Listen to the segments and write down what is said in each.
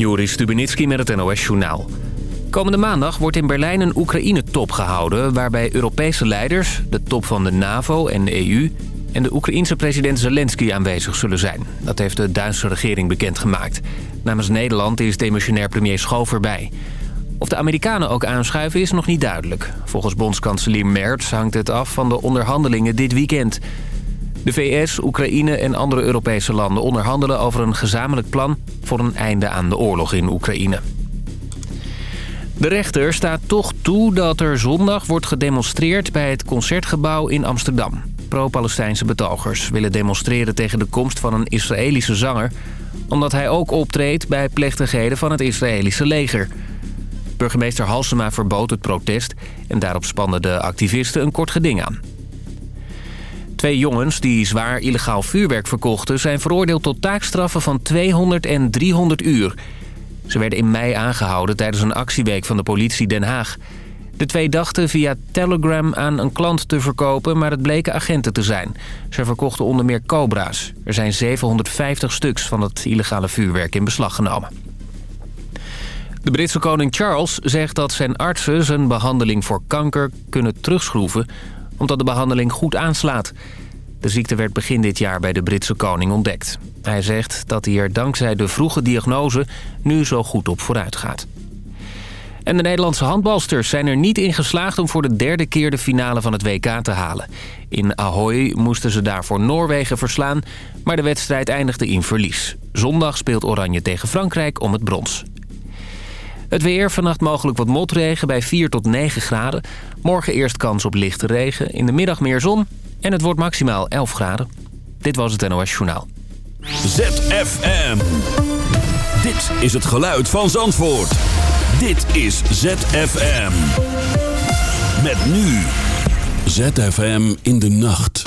Joris Stubenitski met het NOS-journaal. Komende maandag wordt in Berlijn een Oekraïne-top gehouden... waarbij Europese leiders, de top van de NAVO en de EU... en de Oekraïense president Zelensky aanwezig zullen zijn. Dat heeft de Duitse regering bekendgemaakt. Namens Nederland is demissionair premier Schoof bij. Of de Amerikanen ook aanschuiven is nog niet duidelijk. Volgens bondskanselier Merz hangt het af van de onderhandelingen dit weekend... De VS, Oekraïne en andere Europese landen onderhandelen over een gezamenlijk plan... voor een einde aan de oorlog in Oekraïne. De rechter staat toch toe dat er zondag wordt gedemonstreerd bij het Concertgebouw in Amsterdam. Pro-Palestijnse betogers willen demonstreren tegen de komst van een Israëlische zanger... omdat hij ook optreedt bij plechtigheden van het Israëlische leger. Burgemeester Halsema verbood het protest en daarop spannen de activisten een kort geding aan. Twee jongens die zwaar illegaal vuurwerk verkochten... zijn veroordeeld tot taakstraffen van 200 en 300 uur. Ze werden in mei aangehouden tijdens een actieweek van de politie Den Haag. De twee dachten via Telegram aan een klant te verkopen... maar het bleken agenten te zijn. Ze verkochten onder meer cobra's. Er zijn 750 stuks van het illegale vuurwerk in beslag genomen. De Britse koning Charles zegt dat zijn artsen zijn behandeling voor kanker kunnen terugschroeven omdat de behandeling goed aanslaat. De ziekte werd begin dit jaar bij de Britse koning ontdekt. Hij zegt dat hij er dankzij de vroege diagnose nu zo goed op vooruit gaat. En de Nederlandse handbalsters zijn er niet in geslaagd om voor de derde keer de finale van het WK te halen. In Ahoy moesten ze daarvoor Noorwegen verslaan, maar de wedstrijd eindigde in verlies. Zondag speelt Oranje tegen Frankrijk om het brons. Het weer, vannacht mogelijk wat motregen bij 4 tot 9 graden. Morgen eerst kans op lichte regen, in de middag meer zon en het wordt maximaal 11 graden. Dit was het NOS Journaal. ZFM. Dit is het geluid van Zandvoort. Dit is ZFM. Met nu. ZFM in de nacht.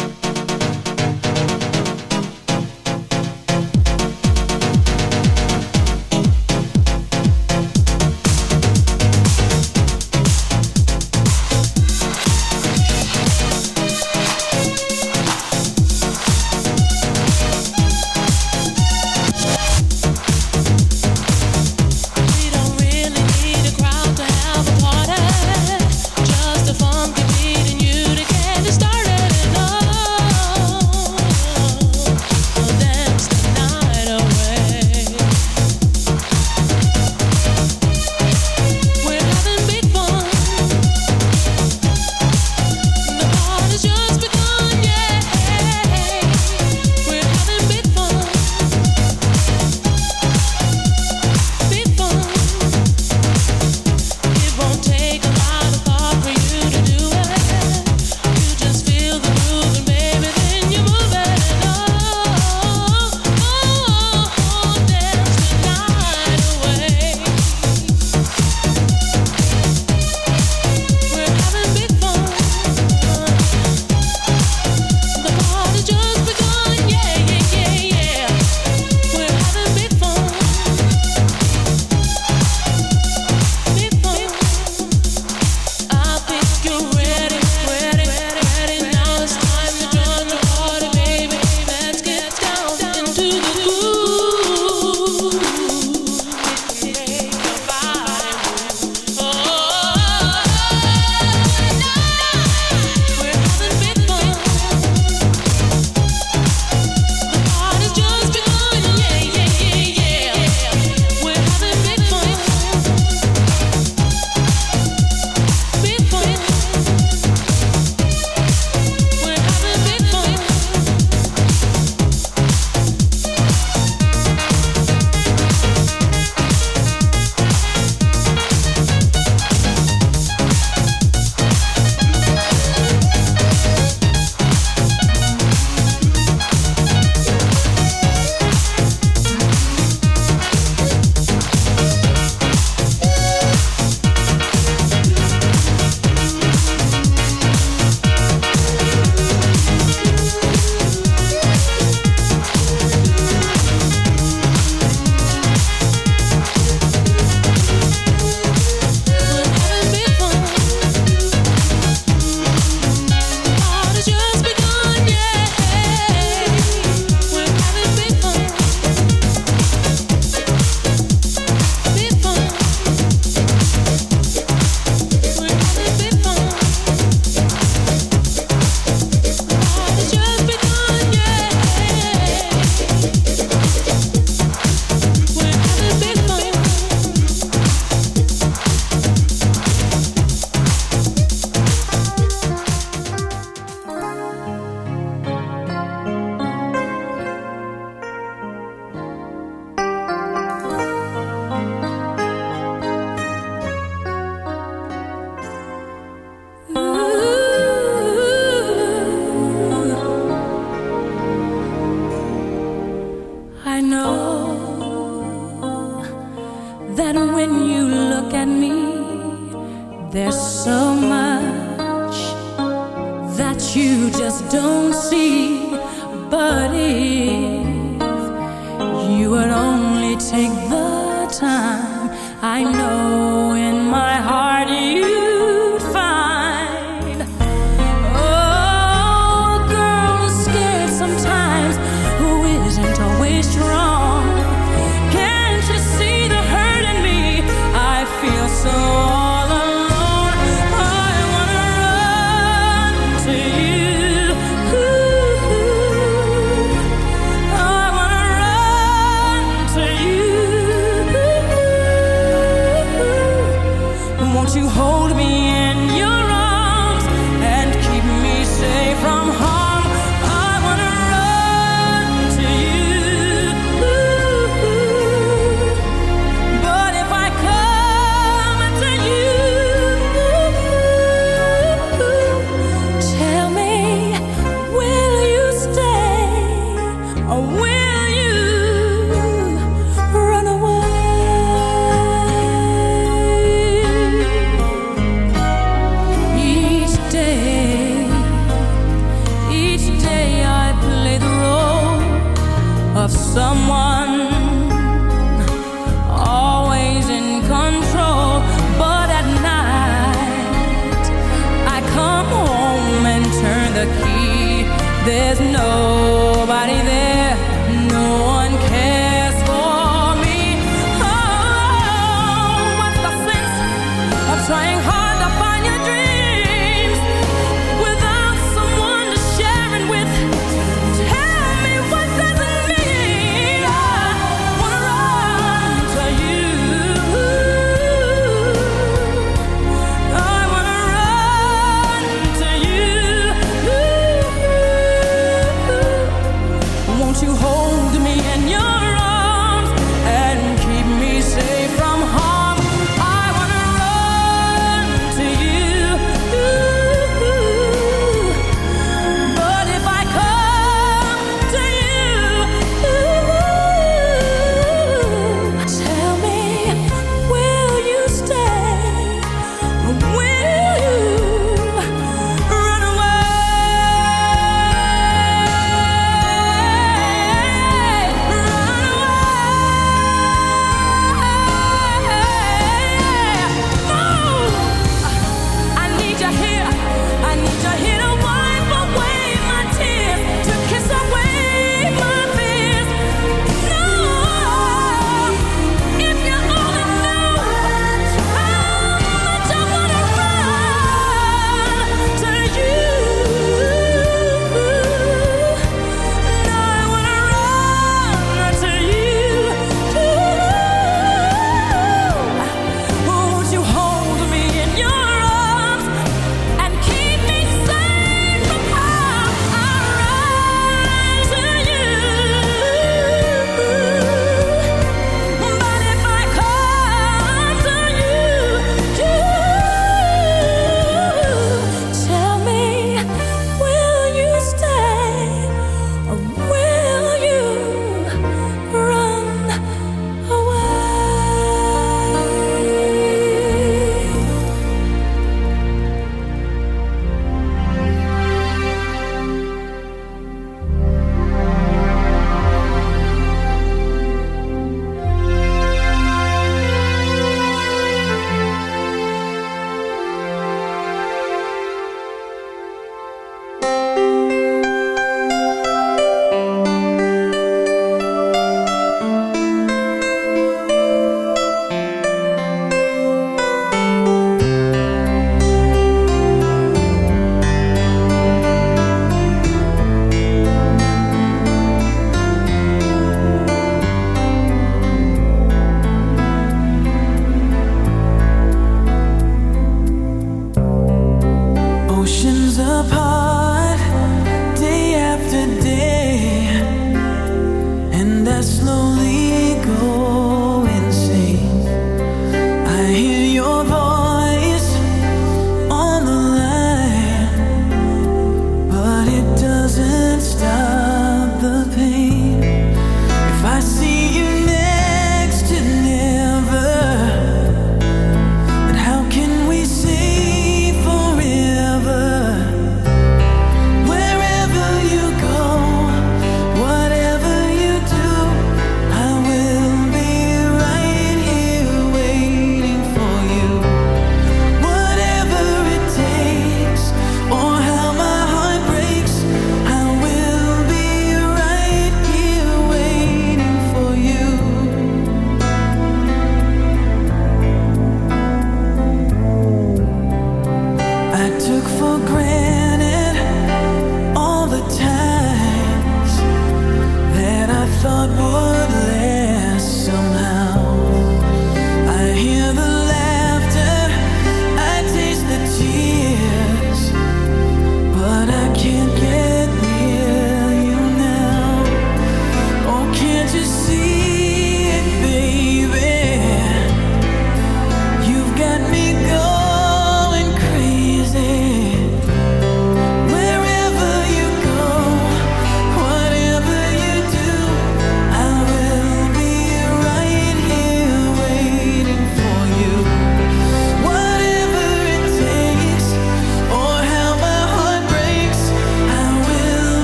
trying hard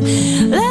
Let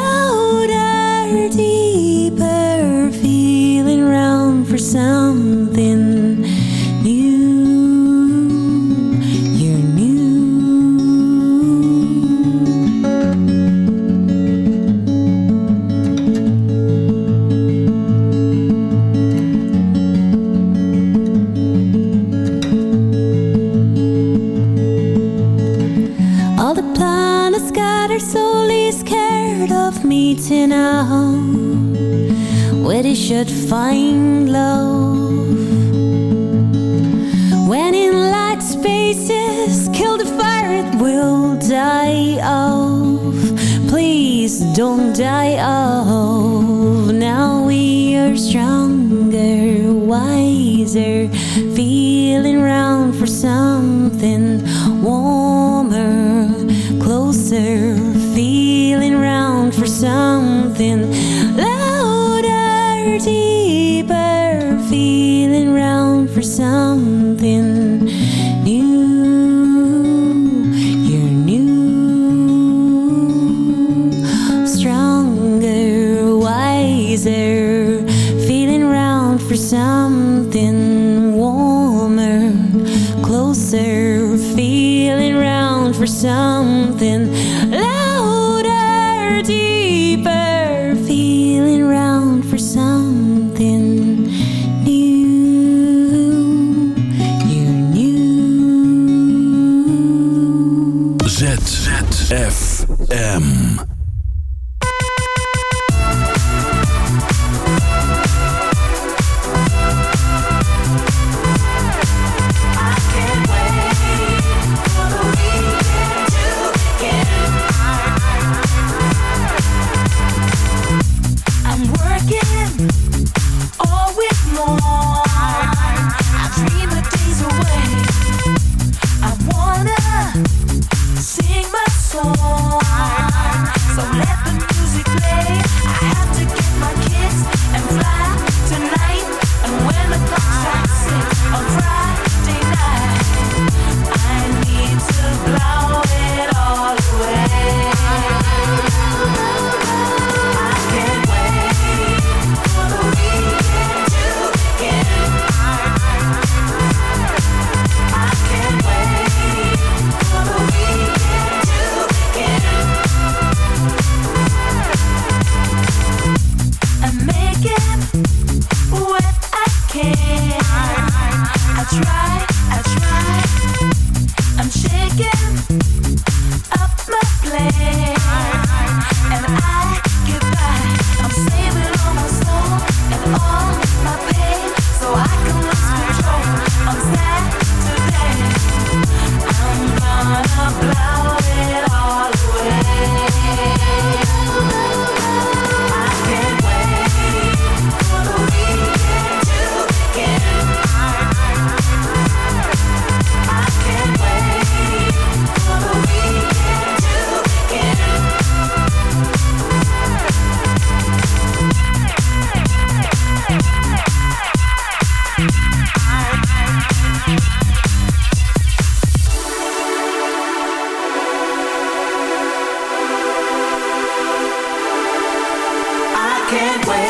can't wait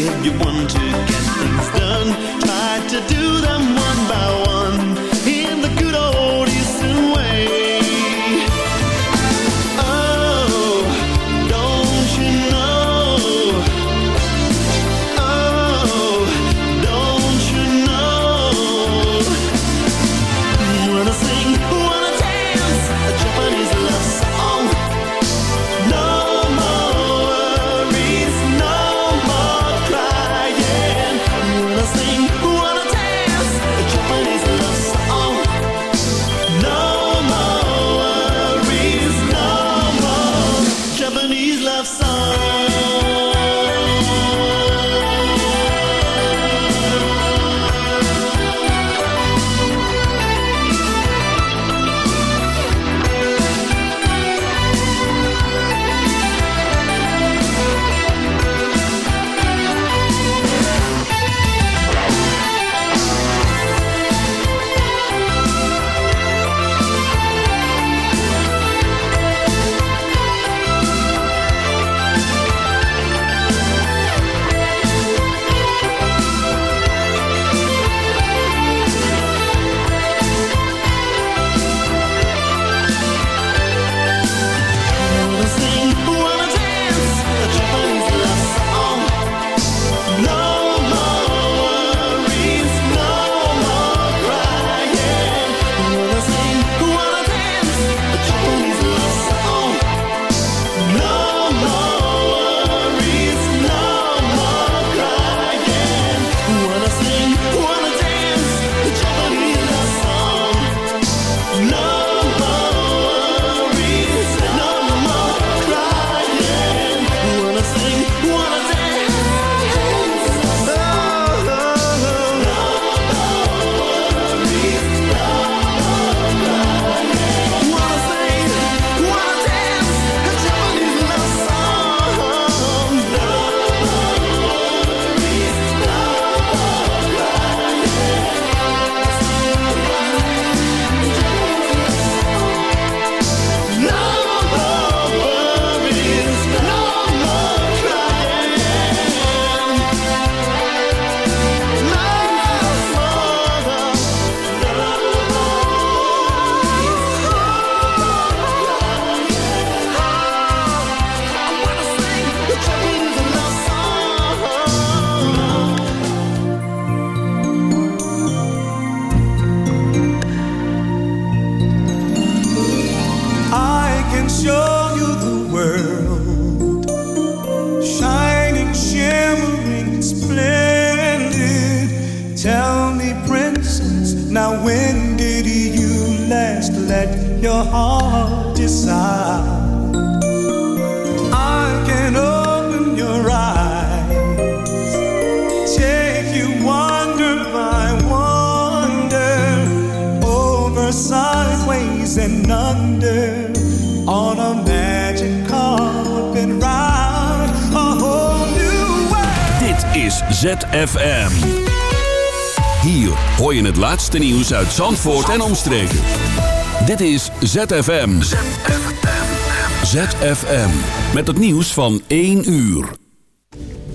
If you want to get things done, try to do them uit Zandvoort en omstreken. Dit is ZFM. ZFM. Met het nieuws van 1 uur.